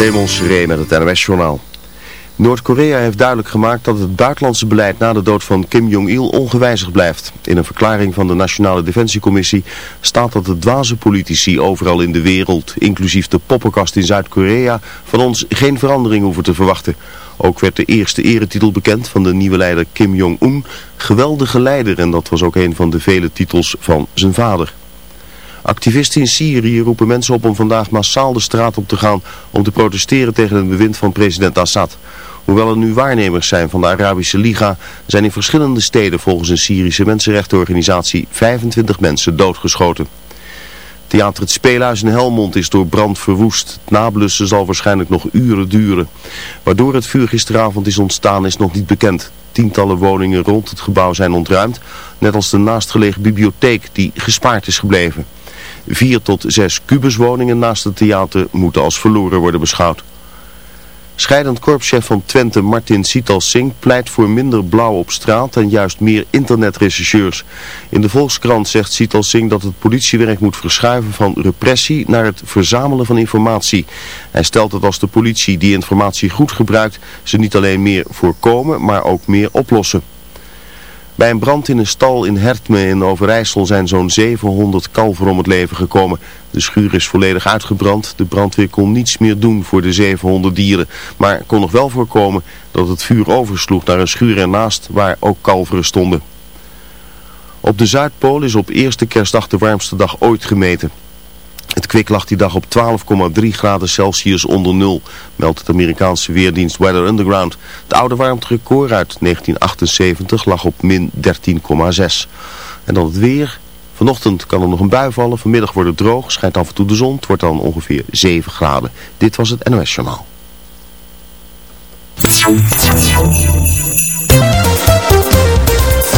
Raymond Seré met het NOS-journaal. Noord-Korea heeft duidelijk gemaakt dat het buitenlandse beleid na de dood van Kim Jong-il ongewijzigd blijft. In een verklaring van de Nationale Defensiecommissie staat dat de dwaze politici overal in de wereld, inclusief de poppenkast in Zuid-Korea, van ons geen verandering hoeven te verwachten. Ook werd de eerste eretitel bekend van de nieuwe leider Kim Jong-un, geweldige leider en dat was ook een van de vele titels van zijn vader. Activisten in Syrië roepen mensen op om vandaag massaal de straat op te gaan om te protesteren tegen het bewind van president Assad. Hoewel er nu waarnemers zijn van de Arabische Liga, zijn in verschillende steden volgens een Syrische mensenrechtenorganisatie 25 mensen doodgeschoten. Theater Het Speelhuis in Helmond is door brand verwoest. Het nablussen zal waarschijnlijk nog uren duren. Waardoor het vuur gisteravond is ontstaan is nog niet bekend. Tientallen woningen rond het gebouw zijn ontruimd, net als de naastgelegen bibliotheek die gespaard is gebleven. Vier tot zes kubuswoningen naast het theater moeten als verloren worden beschouwd. Scheidend korpschef van Twente Martin Sital Singh pleit voor minder blauw op straat en juist meer internetrechercheurs. In de Volkskrant zegt Sital Singh dat het politiewerk moet verschuiven van repressie naar het verzamelen van informatie. Hij stelt dat als de politie die informatie goed gebruikt, ze niet alleen meer voorkomen, maar ook meer oplossen. Bij een brand in een stal in Hertme in Overijssel zijn zo'n 700 kalveren om het leven gekomen. De schuur is volledig uitgebrand. De brandweer kon niets meer doen voor de 700 dieren. Maar kon nog wel voorkomen dat het vuur oversloeg naar een schuur ernaast waar ook kalveren stonden. Op de Zuidpool is op eerste kerstdag de warmste dag ooit gemeten. Het kwik lag die dag op 12,3 graden Celsius onder nul, meldt het Amerikaanse weerdienst Weather Underground. Het oude warmterecord uit 1978 lag op min 13,6. En dan het weer. Vanochtend kan er nog een bui vallen, vanmiddag wordt het droog, schijnt af en toe de zon. Het wordt dan ongeveer 7 graden. Dit was het NOS Journaal.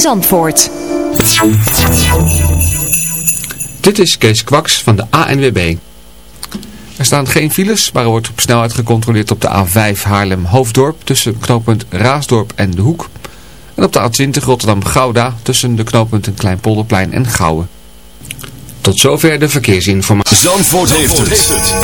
Zandvoort. Dit is Kees Kwaks van de ANWB. Er staan geen files, maar er wordt op snelheid gecontroleerd op de A5 Haarlem-Hoofddorp tussen knooppunt Raasdorp en De Hoek. En op de A20 Rotterdam-Gouda tussen de knooppunten Kleinpolderplein en Gouwen. Tot zover de verkeersinformatie. Zandvoort, heeft, het.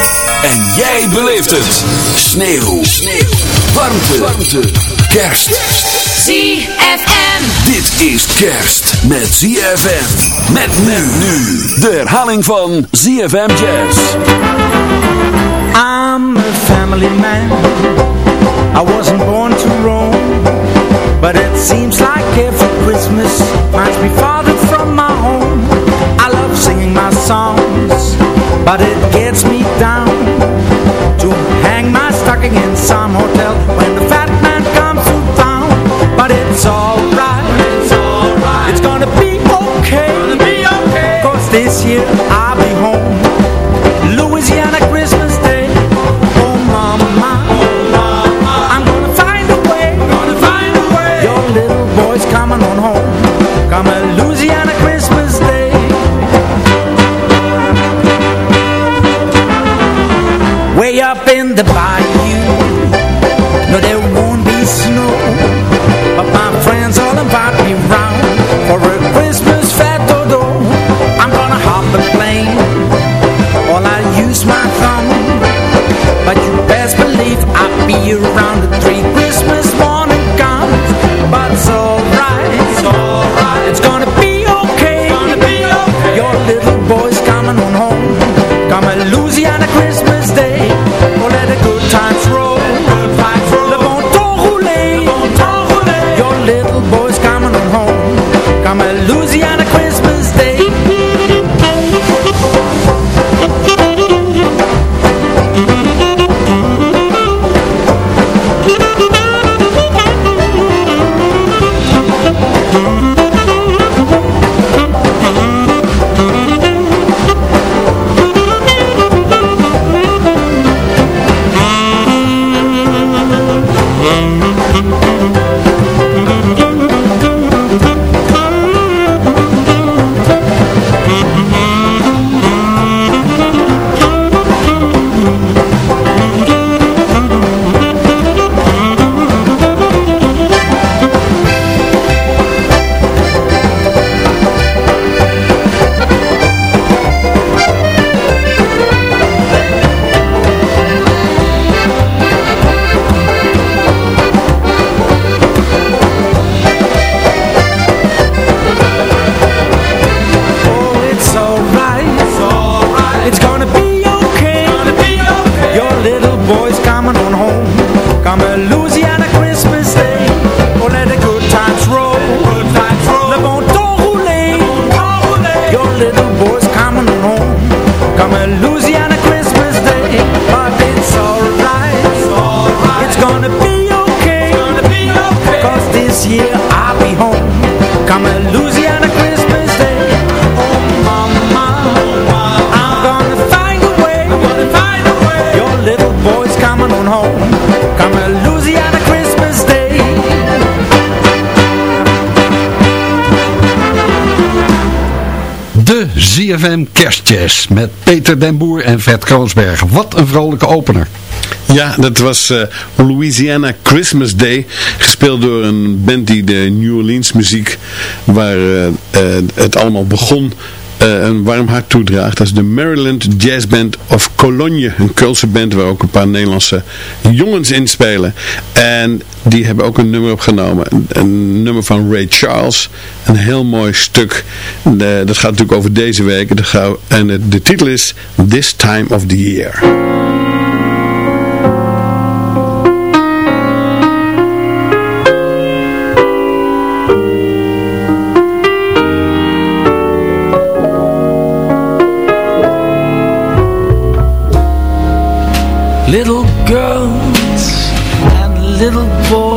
En jij beleeft het. Sneeuw. Sneeuw. Warmte. Warmte. Kerst. ZFM. Dit is kerst met ZFM. Met men nu. De herhaling van ZFM Jazz. I'm a family man. I wasn't born to roam. But it seems like every Christmas finds me farther from my home. I love singing my songs. But it gets me down I'll be home. Louisiana Christmas Day. Oh mama, oh mama. I'm gonna find a way, gonna find a way. Your little boy's coming on home. Come Louisiana Christmas Day. Way up in the Kerstjazz met Peter den Boer en Fred Kroonsberg. Wat een vrolijke opener. Ja, dat was uh, Louisiana Christmas Day. Gespeeld door een band die de New Orleans muziek, waar uh, uh, het allemaal begon, een warm hart toedraagt. Dat is de Maryland Jazz Band of Cologne. Een Keulse band waar ook een paar Nederlandse jongens in spelen. En die hebben ook een nummer opgenomen. Een nummer van Ray Charles. Een heel mooi stuk. Dat gaat natuurlijk over deze week. En de titel is This Time of the Year. Little boys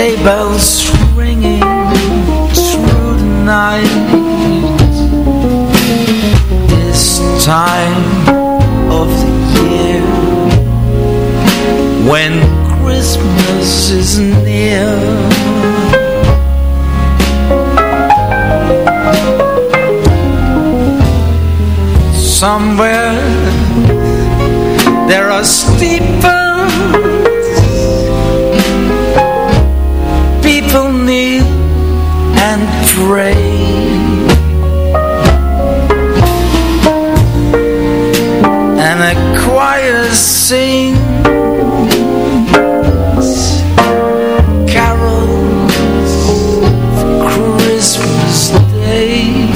Sleigh bells ringing through the night. This time of the year When Christmas is near. Somewhere there are steeples and a choir sings carols Christmas Day.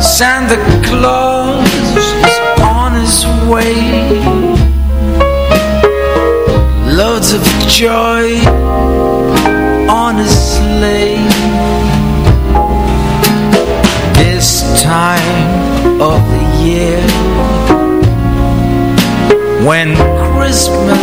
Santa Claus is on his way. Loads of joy sleigh This time of the year When Christmas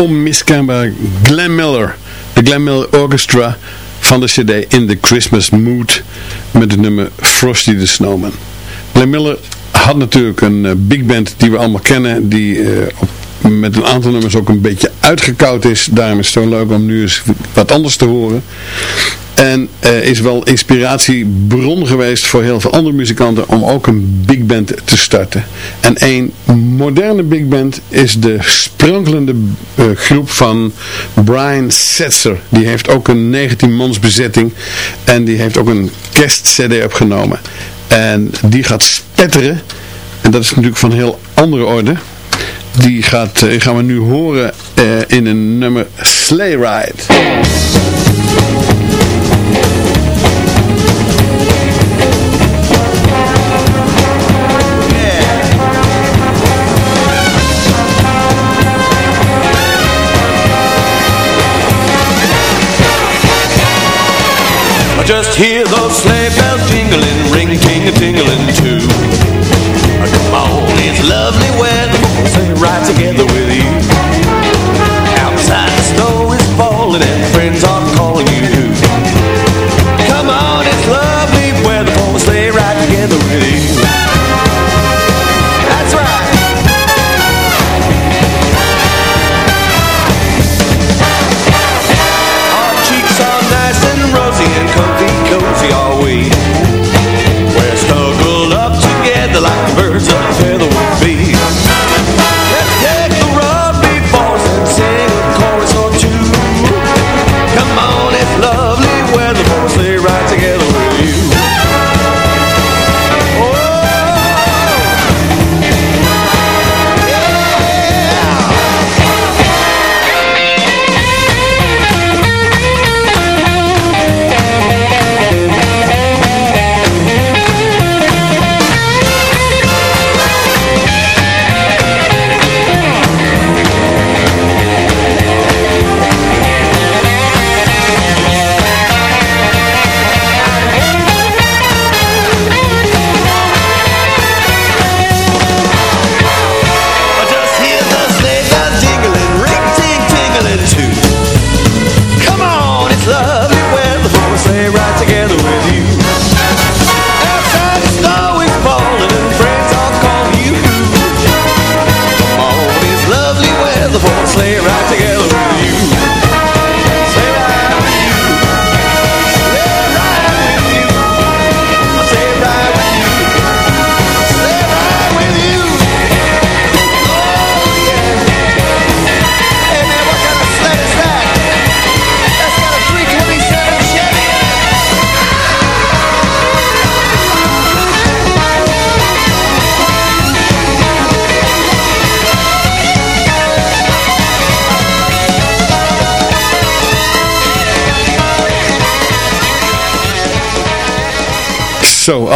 onmiskenbaar Glenn Miller. De Glenn Miller Orchestra van de cd In the Christmas Mood met het nummer Frosty the Snowman. Glenn Miller had natuurlijk een uh, big band die we allemaal kennen, die uh, op, met een aantal nummers ook een beetje uitgekoud is. Daarom is het zo leuk om nu eens wat anders te horen. En uh, is wel inspiratiebron geweest voor heel veel andere muzikanten om ook een big band te starten. En een moderne big band is de sprankelende uh, groep van Brian Setzer. Die heeft ook een 19 mans bezetting en die heeft ook een kerstcd opgenomen. En die gaat spetteren. En dat is natuurlijk van heel andere orde. Die gaat, uh, gaan we nu horen in een nummer Sleigh Ride. Just hear those sleigh bells jingling, ring ting a tingling too. Come on, it's lovely weather, stay right together with you.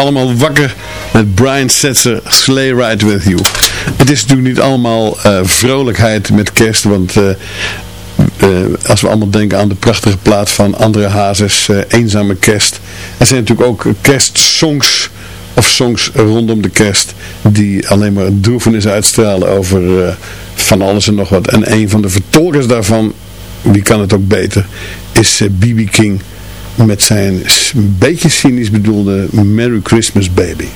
Allemaal wakker met Brian Setzer, Sleigh Ride With You. Het is natuurlijk niet allemaal eh, vrolijkheid met kerst, want eh, eh, als we allemaal denken aan de prachtige plaat van André Hazes, Eenzame Kerst. Er zijn natuurlijk ook kerstsongs of songs rondom de kerst die alleen maar droefenis uitstralen over van alles en nog wat. En een van de vertolkers daarvan, wie kan het ook beter, is B.B. King met zijn beetje cynisch bedoelde Merry Christmas Baby.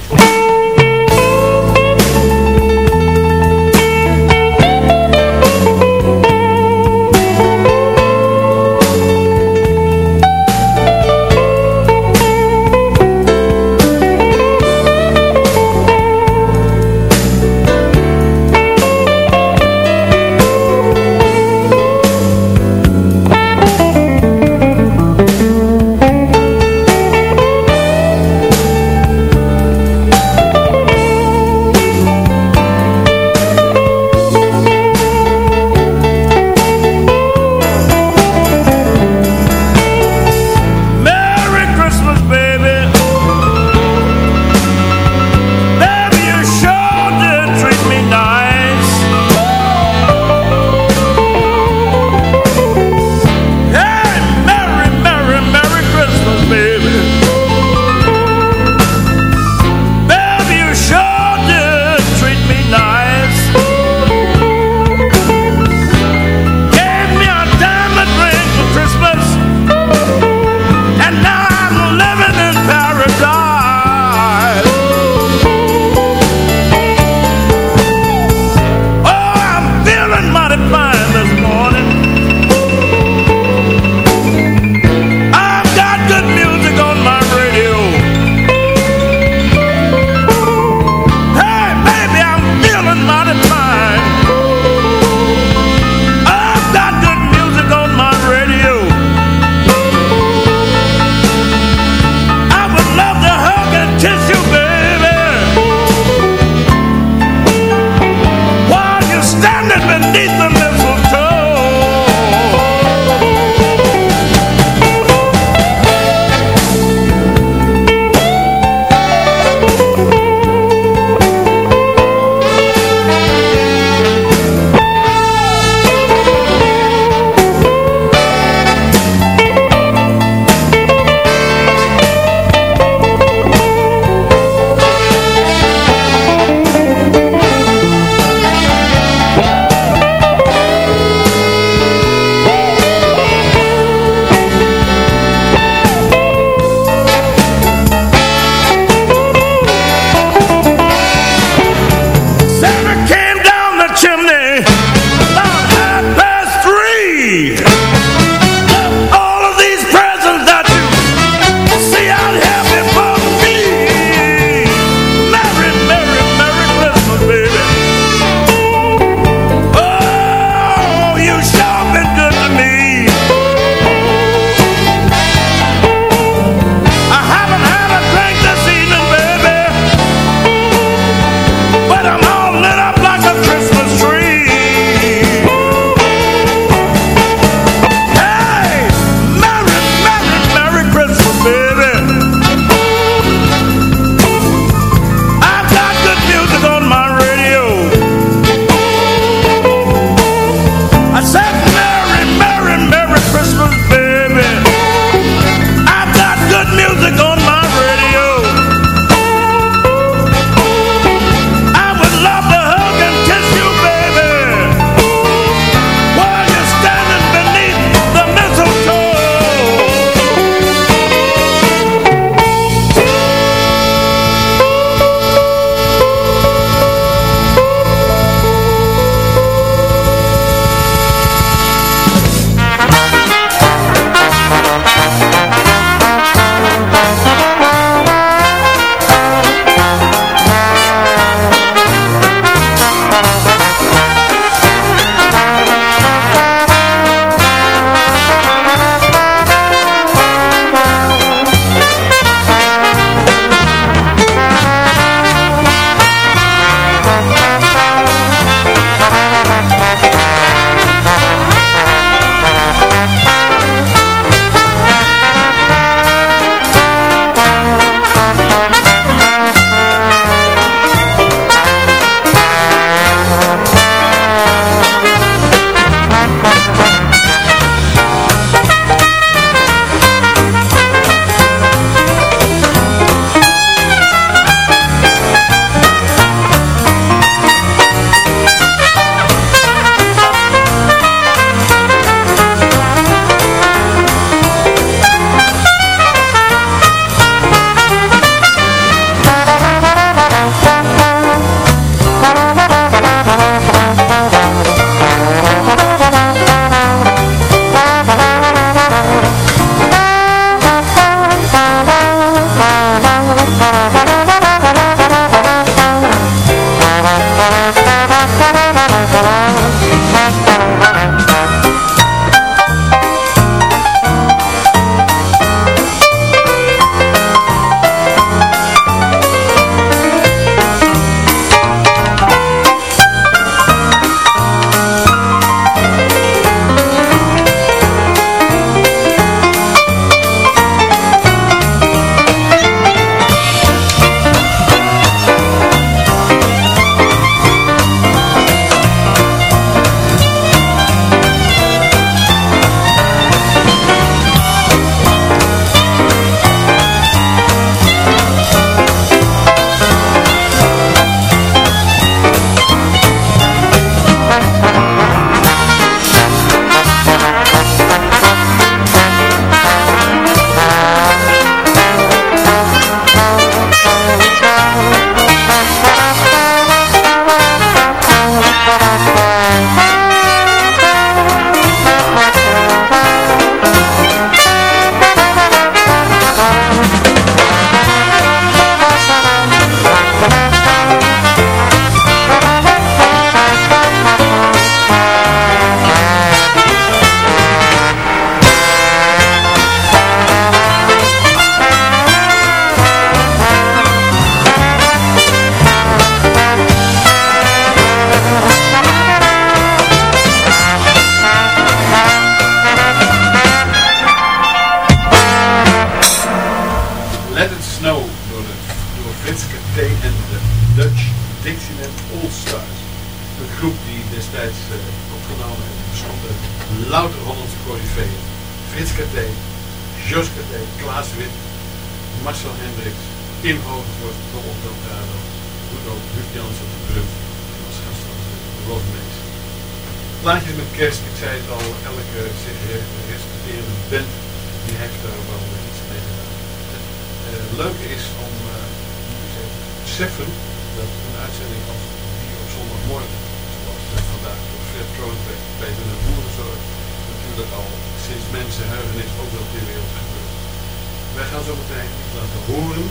Wij gaan zo meteen laten horen,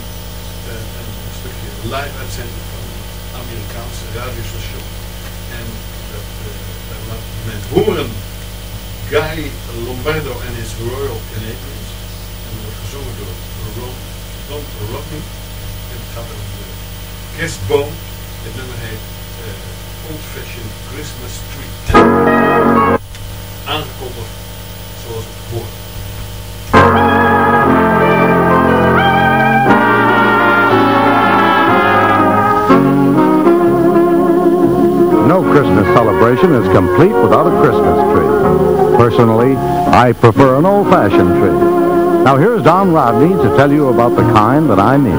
uh, een, stukje live uitzending van een Amerikaanse radiostation. En dat, daar laat men horen Guy Lombardo en his Royal Canadians. En dat wordt gezongen door Ron, Don Rodney. En het gaat over de kerstboom. Het nummer heet uh, Old Fashioned Christmas Tree. En aangekondigd zoals het hoort. Christmas celebration is complete without a Christmas tree. Personally, I prefer an old-fashioned tree. Now here's Don Rodney to tell you about the kind that I mean.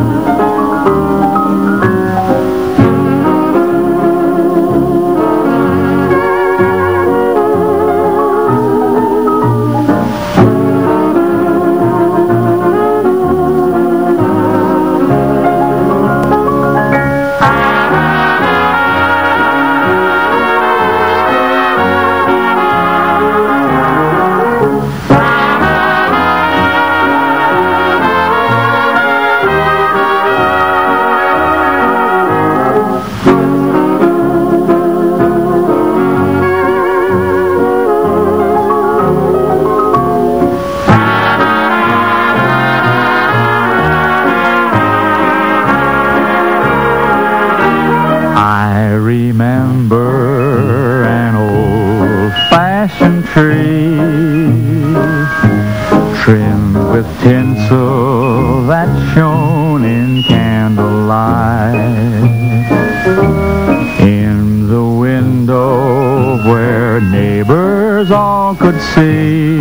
All could see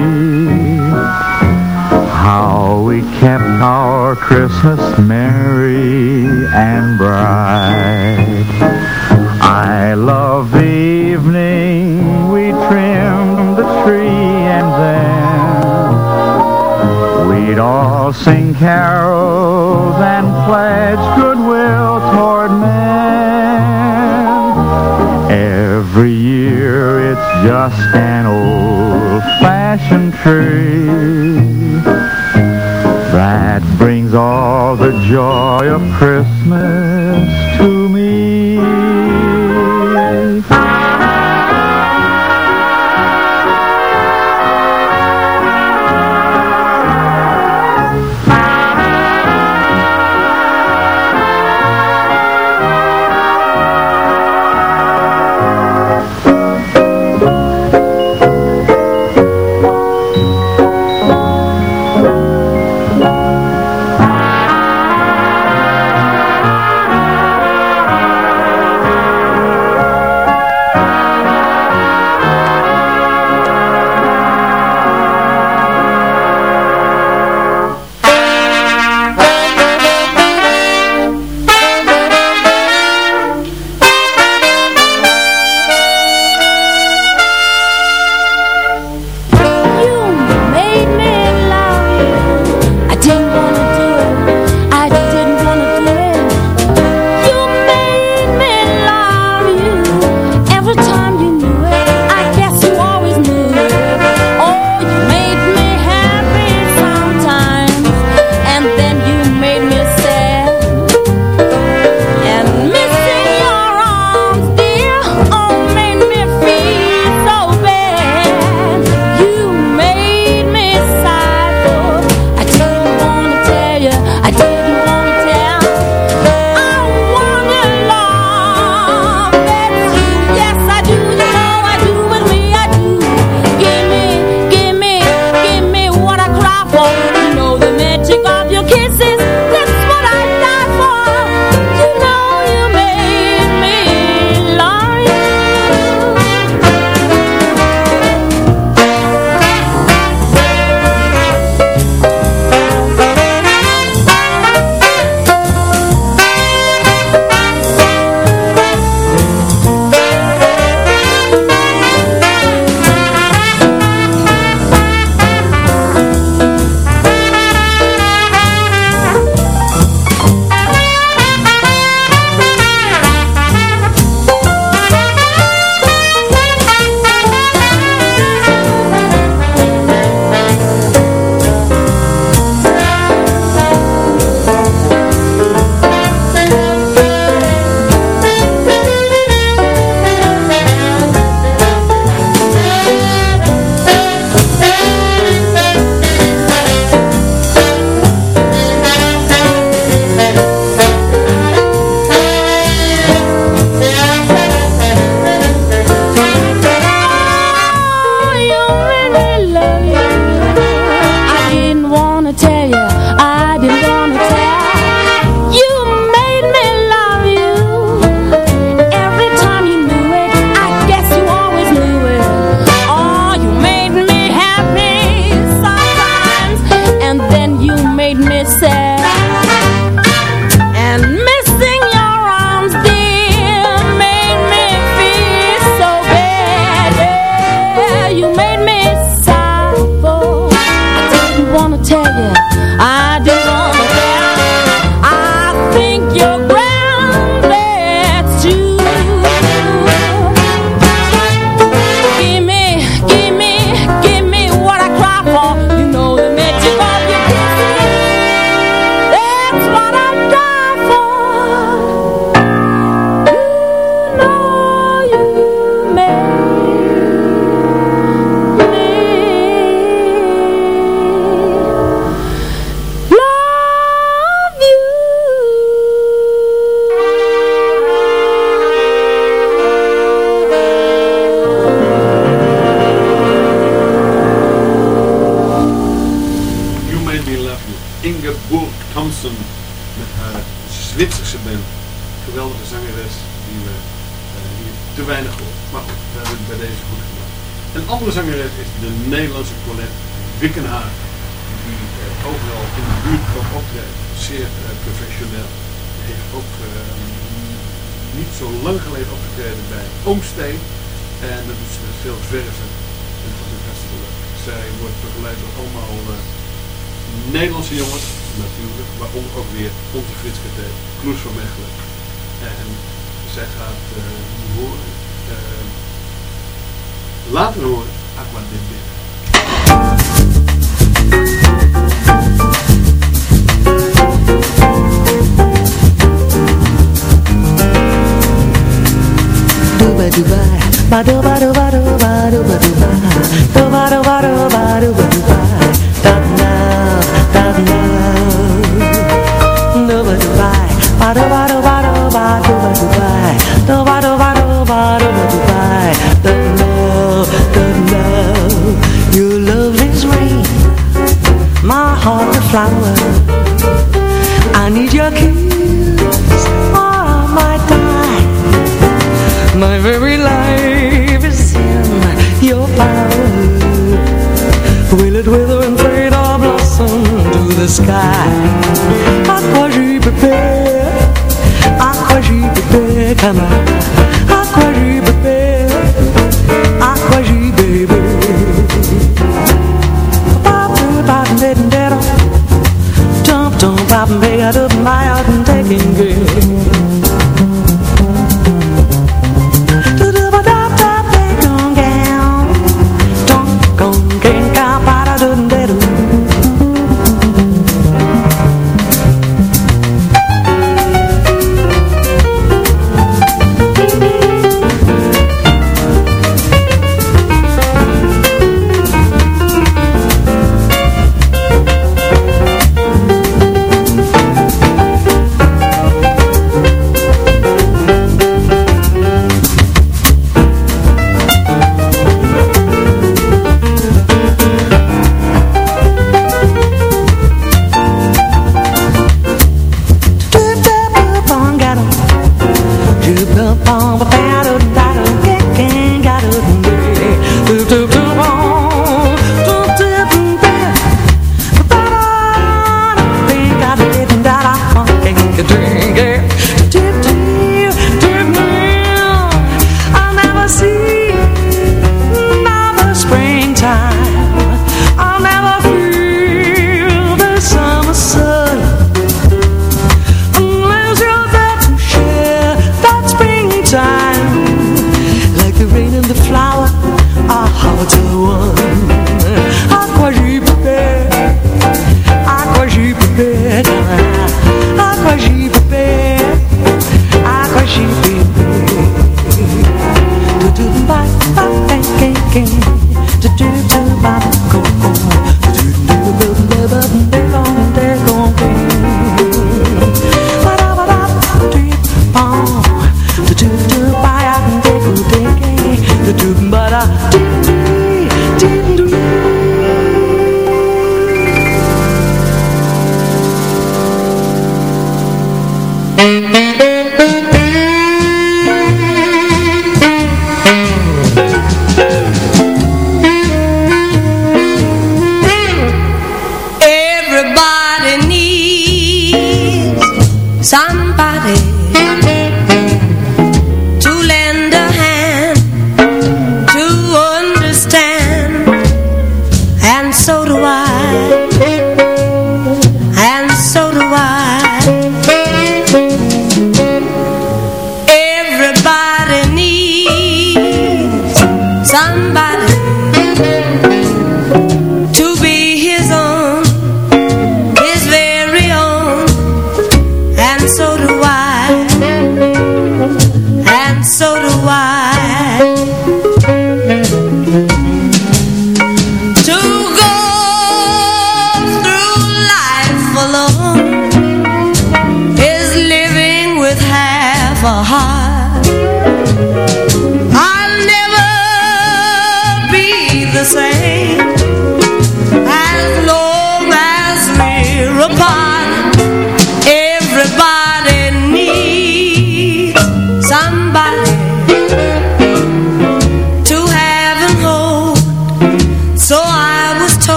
how we kept our Christmas merry and bright. I love the evening we trimmed the tree and then we'd all sing carols and pledge goodwill just an old-fashioned tree that brings all the joy of Christmas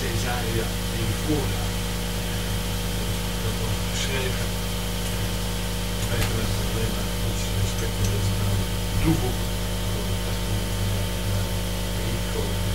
sezaria in cura lo conosceva questo è il problema non si rispetta del dubbio con il pericolo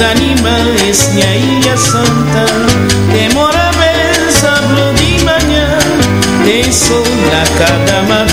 los animales, ñailla santa, demora a benção de manhã, tem sol na cada manhã.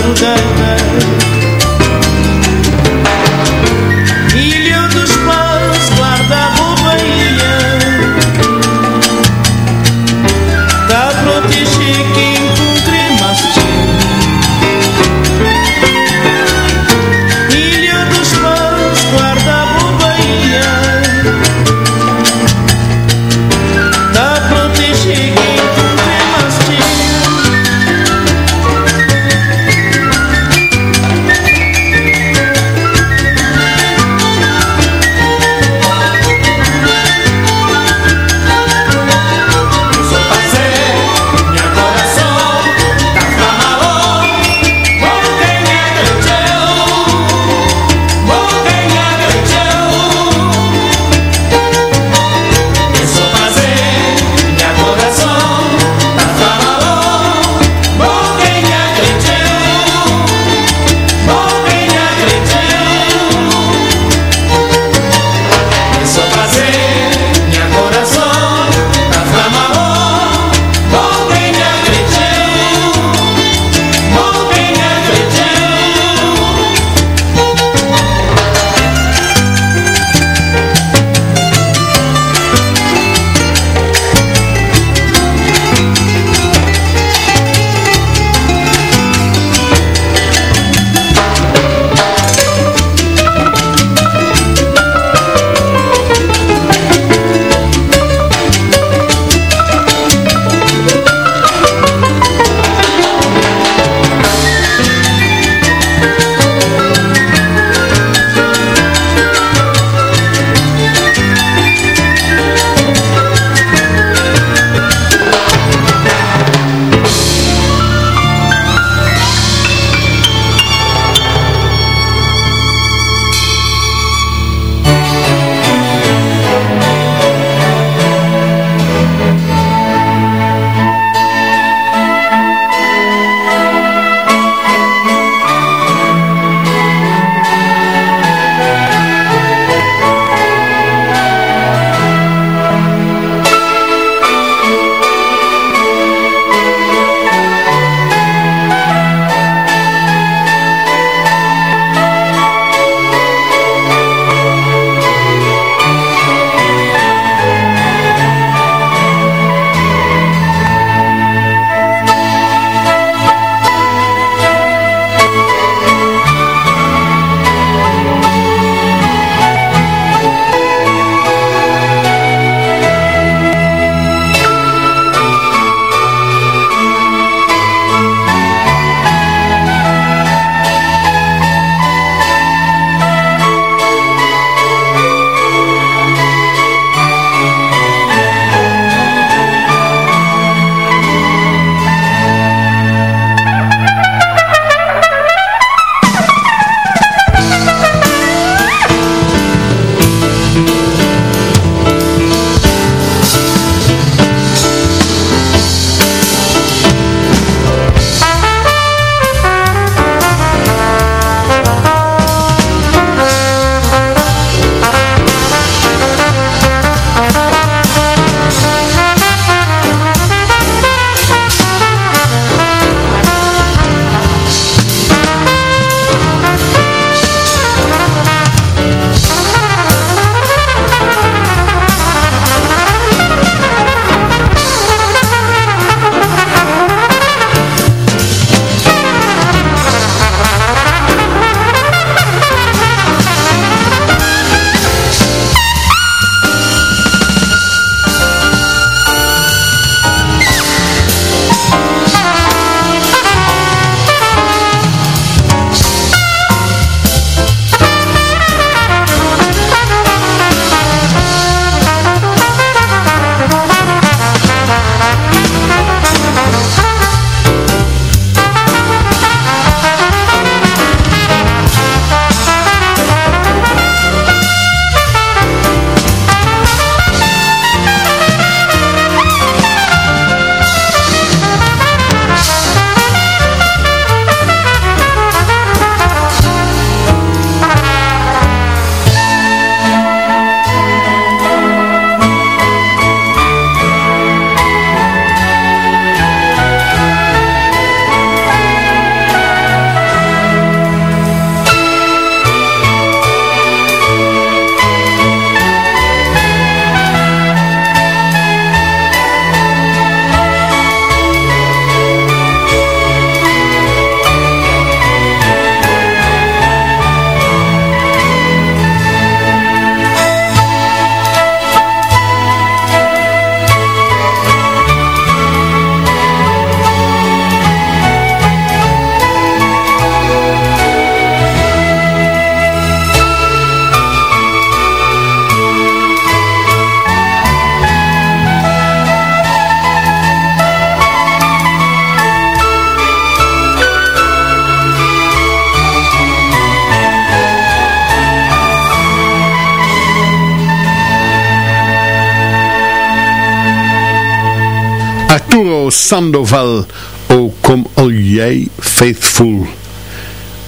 Arturo Sandoval, O kom al jij faithful.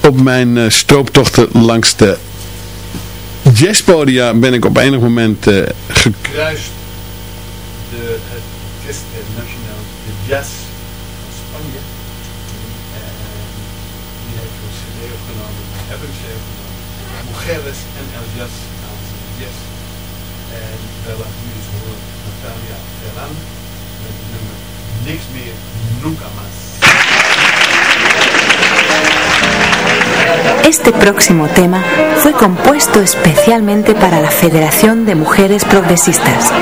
Op mijn uh, strooptochten langs de jazzpodia ben ik op enig moment uh, gekruist de, het orkest nationaal de jazz van Spanje. En die heeft een cd opgenomen, hebben een cd opgenomen. Mujeres nunca más. Este próximo tema fue compuesto especialmente para la Federación de Mujeres Progresistas.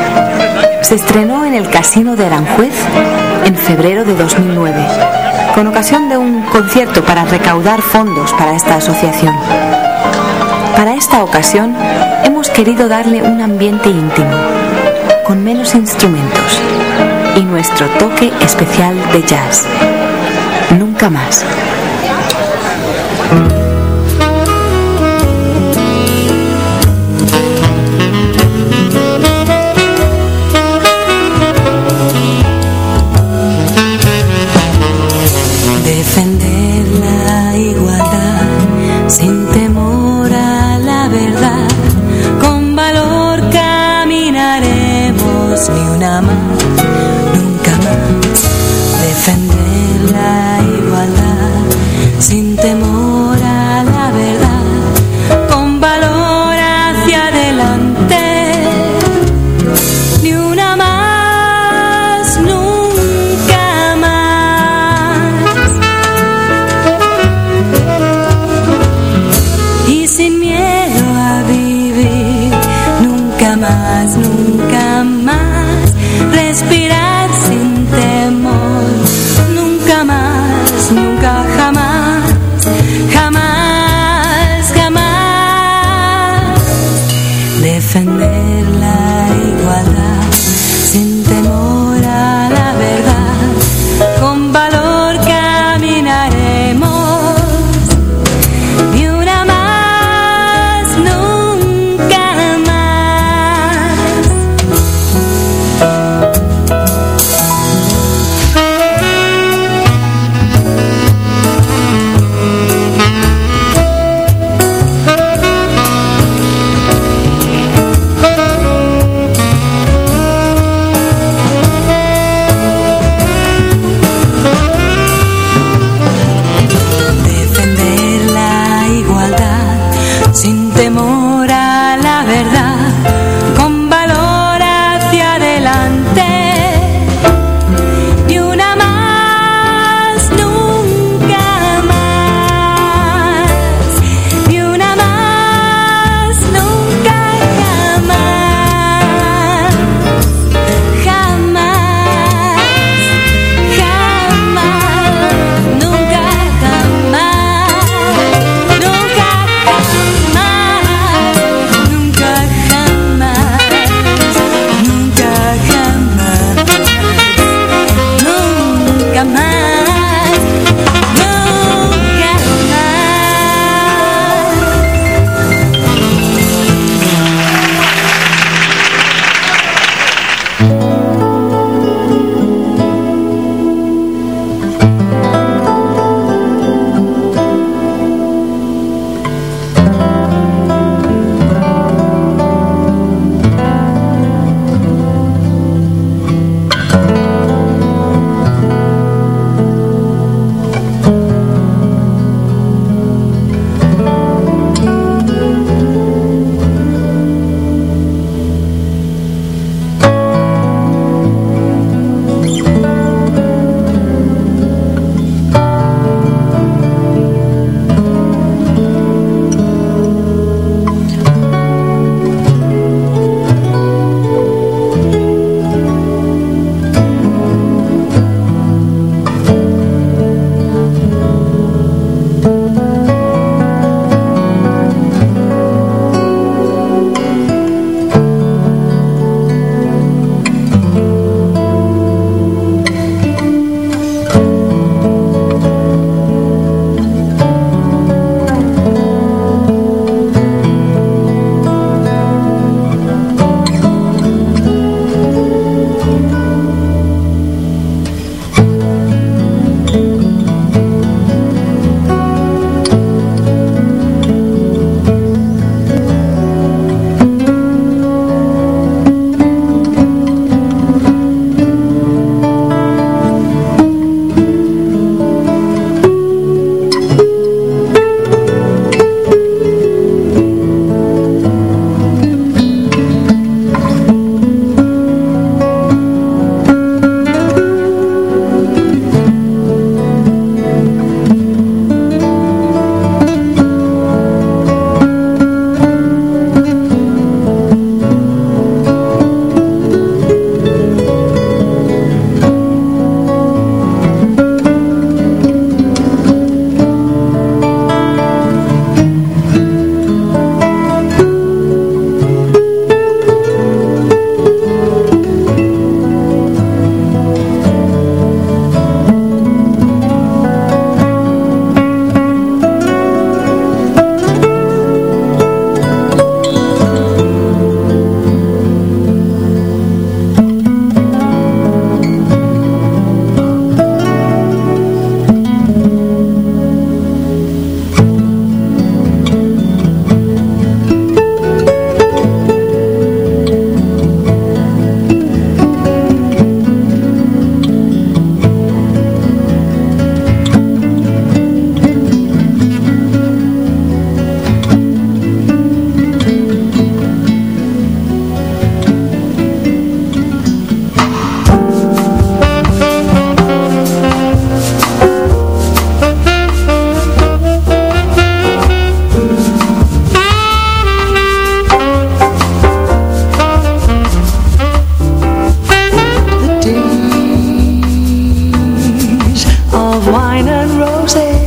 Se estrenó en el Casino de Aranjuez en febrero de 2009, con ocasión de un concierto para recaudar fondos para esta asociación. Para esta ocasión hemos querido darle un ambiente íntimo, con menos instrumentos y nuestro toque especial de jazz. Nunca más. Defender la igualdad sin temor a la verdad. Con valor caminaremos ni una wine and roses.